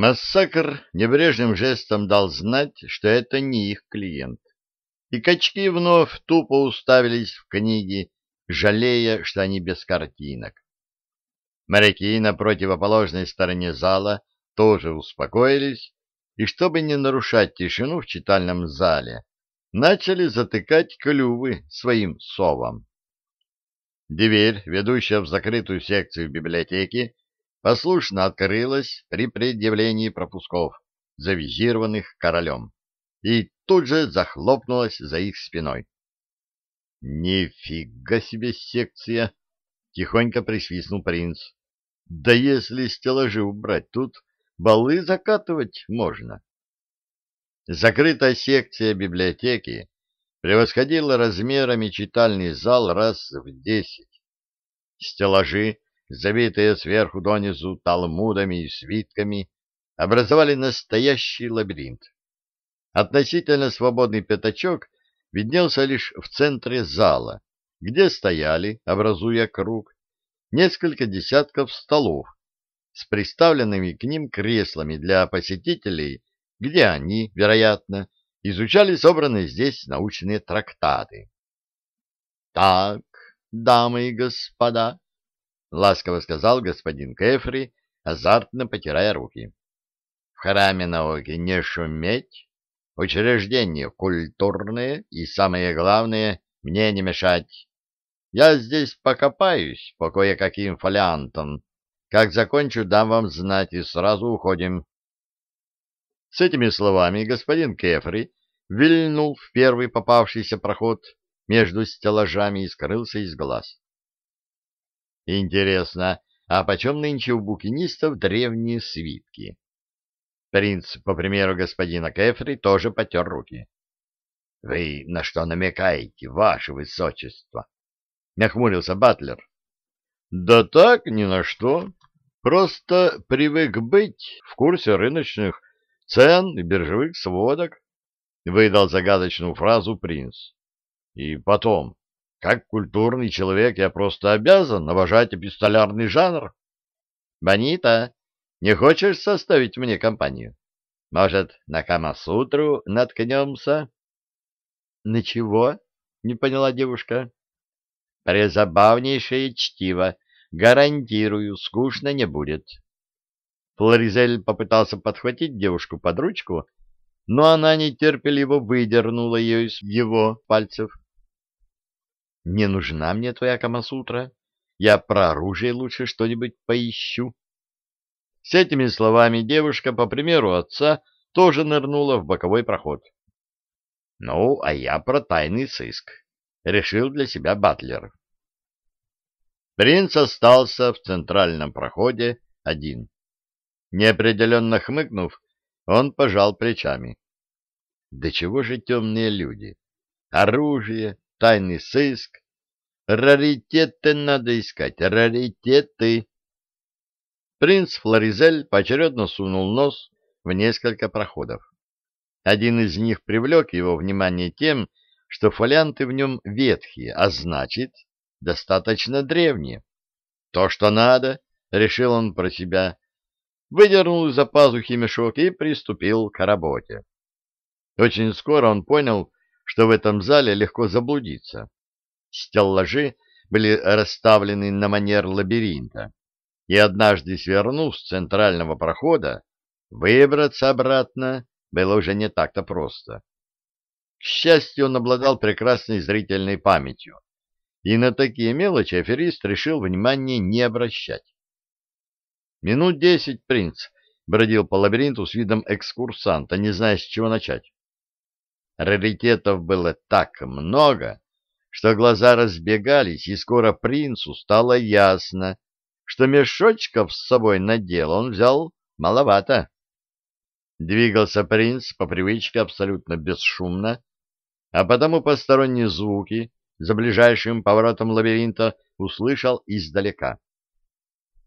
Массакр небрежным жестом дал знать, что это не их клиент. И качки вновь тупо уставились в книги, жалея, что они без картинок. Моряки на противоположной стороне зала тоже успокоились, и чтобы не нарушать тишину в читальном зале, начали затыкать клювы своим совам. Дверь, ведущая в закрытую секцию библиотеки, послушно открылась при предъявлении пропусков, завизированных королем, и тут же захлопнулась за их спиной. — Нифига себе секция! — тихонько присвистнул принц. — Да если стеллажи убрать, тут балы закатывать можно. Закрытая секция библиотеки превосходила размерами читальный зал раз в десять. Стеллажи, забитые сверху донизу талмудами и свитками, образовали настоящий лабиринт. Относительно свободный пятачок виднелся лишь в центре зала, где стояли, образуя круг, несколько десятков столов с приставленными к ним креслами для посетителей где они, вероятно, изучали собранные здесь научные трактаты. — Так, дамы и господа, — ласково сказал господин Кефри, азартно потирая руки, — в храме науки не шуметь, учреждение культурное и, самое главное, мне не мешать. Я здесь покопаюсь по кое-каким фолиантам. Как закончу, дам вам знать, и сразу уходим. С этими словами господин Кефри вильнул в первый попавшийся проход между стеллажами и скрылся из глаз. Интересно, а почем нынче у букинистов древние свитки? Принц, по примеру господина Кефри, тоже потер руки. — Вы на что намекаете, ваше высочество? — нахмурился Батлер. — Да так, ни на что. Просто привык быть в курсе рыночных цен и биржевых сводок, — выдал загадочную фразу принц. И потом, как культурный человек, я просто обязан уважать эпистолярный жанр. Бонита, не хочешь составить мне компанию? Может, на Камасутру наткнемся? — На чего? — не поняла девушка. — Презабавнейшее чтиво. Гарантирую, скучно не будет. Флоризель попытался подхватить девушку под ручку, но она нетерпеливо выдернула ее из его пальцев. — Не нужна мне твоя Камасутра. Я про оружие лучше что-нибудь поищу. С этими словами девушка, по примеру отца, тоже нырнула в боковой проход. — Ну, а я про тайный сыск, — решил для себя Батлер. Принц остался в центральном проходе один. Неопределенно хмыкнув, он пожал плечами. Да чего же темные люди? Оружие, тайный сыск. Раритеты надо искать, раритеты. Принц Флоризель поочередно сунул нос в несколько проходов. Один из них привлек его внимание тем, что фолианты в нем ветхие, а значит, достаточно древние. То, что надо, решил он про себя, выдернул из-за пазухи мешок и приступил к работе. Очень скоро он понял, что в этом зале легко заблудиться. Стеллажи были расставлены на манер лабиринта, и однажды свернув с центрального прохода, выбраться обратно было уже не так-то просто. К счастью, он обладал прекрасной зрительной памятью, и на такие мелочи аферист решил внимания не обращать. Минут десять принц бродил по лабиринту с видом экскурсанта, не зная, с чего начать. Раритетов было так много, что глаза разбегались, и скоро принцу стало ясно, что мешочков с собой надел он взял маловато. Двигался принц по привычке абсолютно бесшумно, а потому посторонние звуки за ближайшим поворотом лабиринта услышал издалека.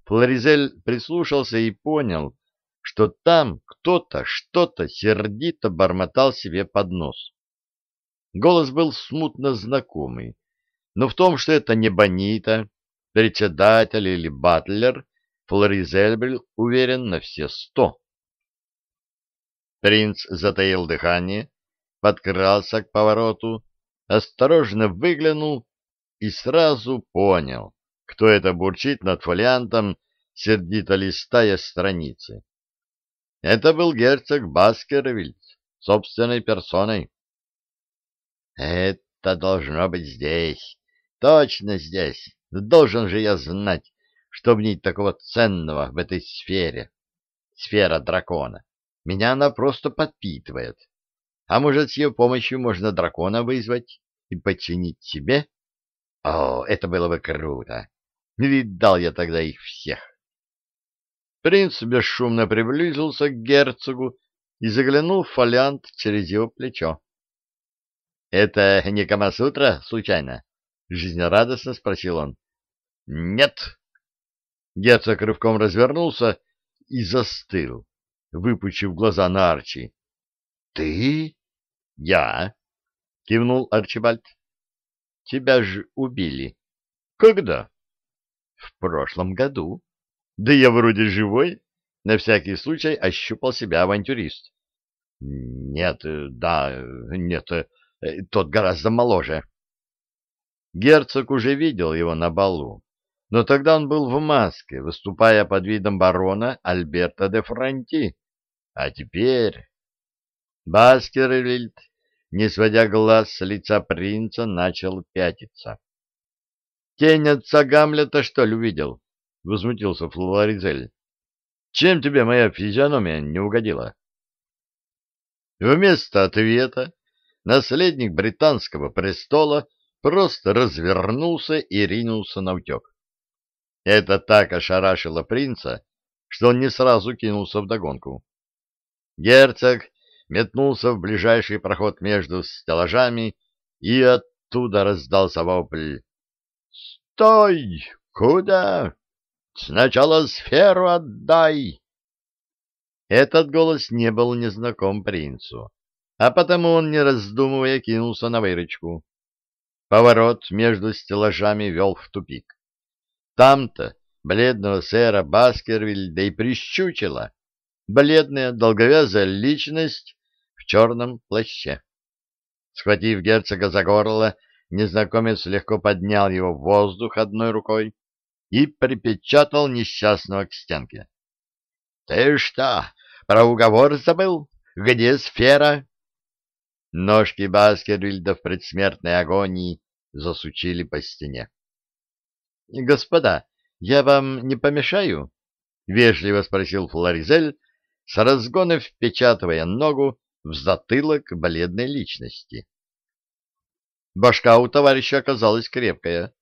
Флоризель прислушался и понял, что там кто-то что-то сердито бормотал себе под нос. Голос был смутно знакомый, но в том, что это не Бонита, председатель или батлер, Флоризель был уверен на все сто. Принц затаил дыхание, подкрался к повороту, осторожно выглянул и сразу понял, кто это бурчит над фолиантом, сердито листая страницы. Это был герцог Баскервильд, собственной персоной. Это должно быть здесь, точно здесь. Должен же я знать, что в ней такого ценного в этой сфере. Сфера дракона. Меня она просто подпитывает. А может, с ее помощью можно дракона вызвать и подчинить себе? О, это было бы круто! Видал я тогда их всех. Принц бесшумно приблизился к герцогу и заглянул в фолиант через его плечо. — Это не Камасутра, случайно? — жизнерадостно спросил он. — Нет. Герцог рывком развернулся и застыл, выпучив глаза на Арчи. — Ты? — Я, — кивнул Арчибальд. — Тебя же убили. — Когда? — В прошлом году. Да я вроде живой. На всякий случай ощупал себя авантюрист. Нет, да, нет, тот гораздо моложе. Герцог уже видел его на балу, но тогда он был в маске, выступая под видом барона Альберта де Франти. А теперь... Баскервильд, не сводя глаз с лица принца, начал пятиться. Тень отца Гамлета, что ли, увидел? — возмутился Флоризель. — Чем тебе моя физиономия не угодила? Вместо ответа наследник британского престола просто развернулся и ринулся на утек. Это так ошарашило принца, что он не сразу кинулся вдогонку. Герцог метнулся в ближайший проход между стеллажами, и оттуда раздался вопль. «Стой! Куда?» Сначала сферу отдай!» Этот голос не был незнаком принцу, а потому он, не раздумывая, кинулся на выручку. Поворот между стеллажами вел в тупик. Там-то бледного сэра Баскервильда и прищучила бледная долговязая личность в черном плаще. Схватив герцога за горло, незнакомец легко поднял его в воздух одной рукой, и припечатал несчастного к стенке. — Ты что, про уговор забыл? Где сфера? Ножки Баскервильда в предсмертной агонии засучили по стене. — Господа, я вам не помешаю? — вежливо спросил Флоризель, с разгона впечатывая ногу в затылок бледной личности. Башка у товарища оказалась крепкая.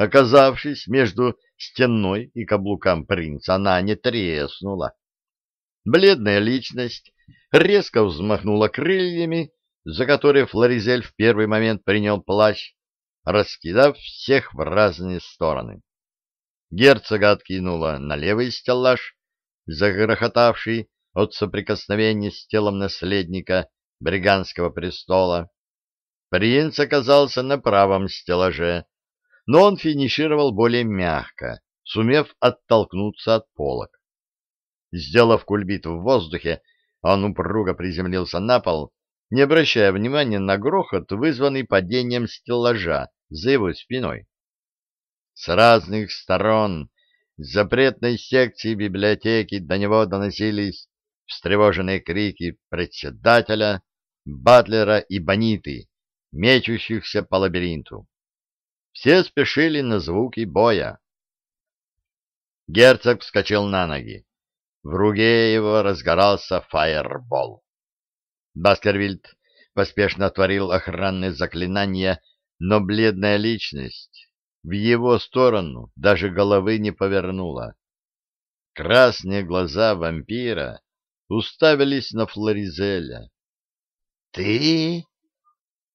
Оказавшись между стеной и каблуком принца, она не треснула. Бледная личность резко взмахнула крыльями, за которые Флоризель в первый момент принял плащ, раскидав всех в разные стороны. Герцога откинула на левый стеллаж, загрохотавший от соприкосновения с телом наследника бриганского престола. Принц оказался на правом стеллаже, но он финишировал более мягко, сумев оттолкнуться от полок. Сделав кульбит в воздухе, он упруго приземлился на пол, не обращая внимания на грохот, вызванный падением стеллажа за его спиной. С разных сторон запретной секции библиотеки до него доносились встревоженные крики председателя, батлера и бониты, мечущихся по лабиринту. Все спешили на звуки боя. Герцог вскочил на ноги. В руке его разгорался фаербол. Баскервильд поспешно отворил охранное заклинание, но бледная личность в его сторону даже головы не повернула. Красные глаза вампира уставились на Флоризеля. «Ты?»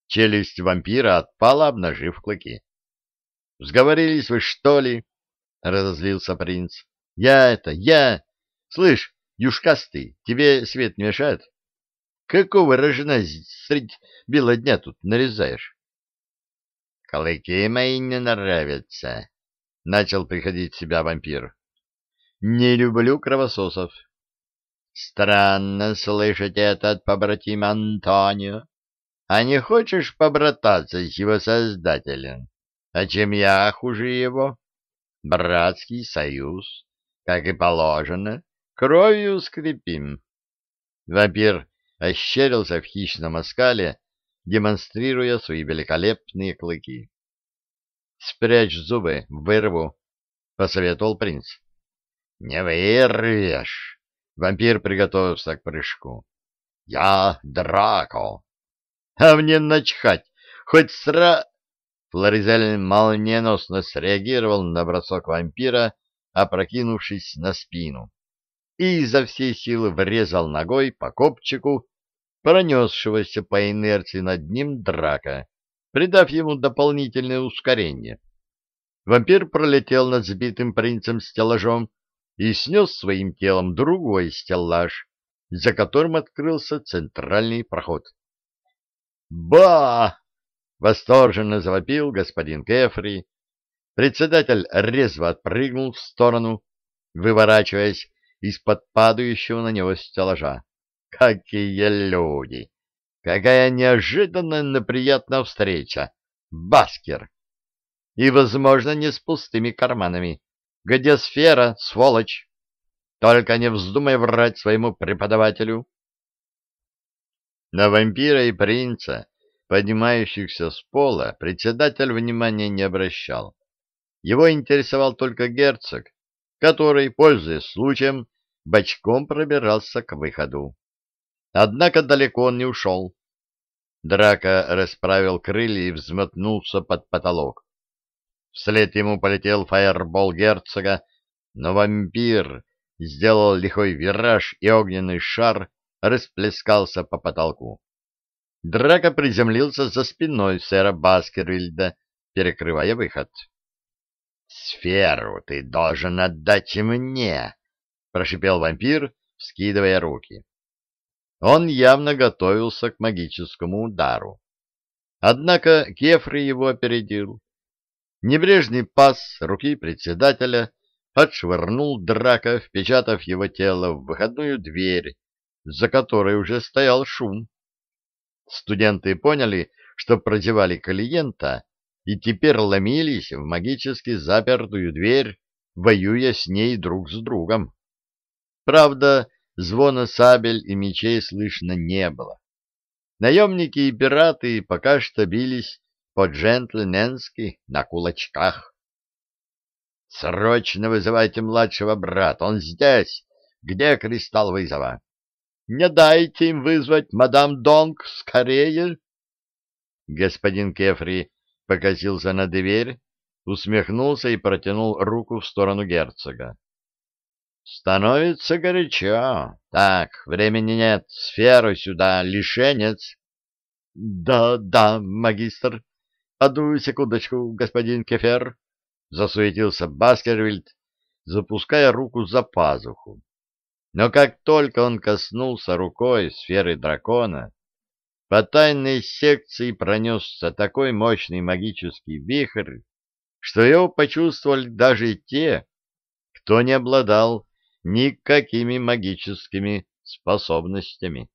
Челюсть вампира отпала, обнажив клыки. — Сговорились вы, что ли? — разозлился принц. — Я это, я... Слышь, юшкастый, тебе свет не мешает? Какого рожна средь бела дня тут нарезаешь? — Клыки мои не нравятся, — начал приходить в себя вампир. — Не люблю кровососов. Странно слышать это от побратима Антонио. А не хочешь побрататься с его создателем? А чем я хуже его? Братский союз, как и положено, кровью скрепим. Вампир ощерился в хищном оскале, демонстрируя свои великолепные клыки. — Спрячь зубы, вырву, — посоветовал принц. — Не вырвешь! — вампир приготовился к прыжку. — Я Драко! — А мне начхать! Хоть сра... Флоризель молниеносно среагировал на бросок вампира, опрокинувшись на спину, и изо всей силы врезал ногой по копчику, пронесшегося по инерции над ним драка, придав ему дополнительное ускорение. Вампир пролетел над сбитым принцем стеллажом и снес своим телом другой стеллаж, за которым открылся центральный проход. «Ба!» Восторженно завопил господин Кефри. Председатель резво отпрыгнул в сторону, выворачиваясь из-под падающего на него стеллажа. Какие люди! Какая неожиданная, но приятная встреча! Баскер! И, возможно, не с пустыми карманами. Где сфера, сволочь? Только не вздумай врать своему преподавателю. На вампира и принца поднимающихся с пола, председатель внимания не обращал. Его интересовал только герцог, который, пользуясь случаем, бочком пробирался к выходу. Однако далеко он не ушел. Драка расправил крылья и взметнулся под потолок. Вслед ему полетел фаербол герцога, но вампир сделал лихой вираж, и огненный шар расплескался по потолку. Драко приземлился за спиной сэра Баскервильда, перекрывая выход. — Сферу ты должен отдать мне! — прошипел вампир, скидывая руки. Он явно готовился к магическому удару. Однако Кефри его опередил. Небрежный пас руки председателя отшвырнул драка, впечатав его тело в выходную дверь, за которой уже стоял шум. Студенты поняли, что прозевали клиента, и теперь ломились в магически запертую дверь, воюя с ней друг с другом. Правда, звона сабель и мечей слышно не было. Наемники и пираты пока что бились по-джентльменски на кулачках. «Срочно вызывайте младшего брата, он здесь! Где кристалл вызова?» Не дайте им вызвать мадам Донг скорее. Господин Кефри покосился на дверь, усмехнулся и протянул руку в сторону герцога. Становится горячо. Так, времени нет. Сферу сюда, лишенец. Да, да, магистр. Одну секундочку, господин Кефер. Засуетился Баскервильд, запуская руку за пазуху. Но как только он коснулся рукой сферы дракона, по тайной секции пронесся такой мощный магический вихрь, что его почувствовали даже те, кто не обладал никакими магическими способностями.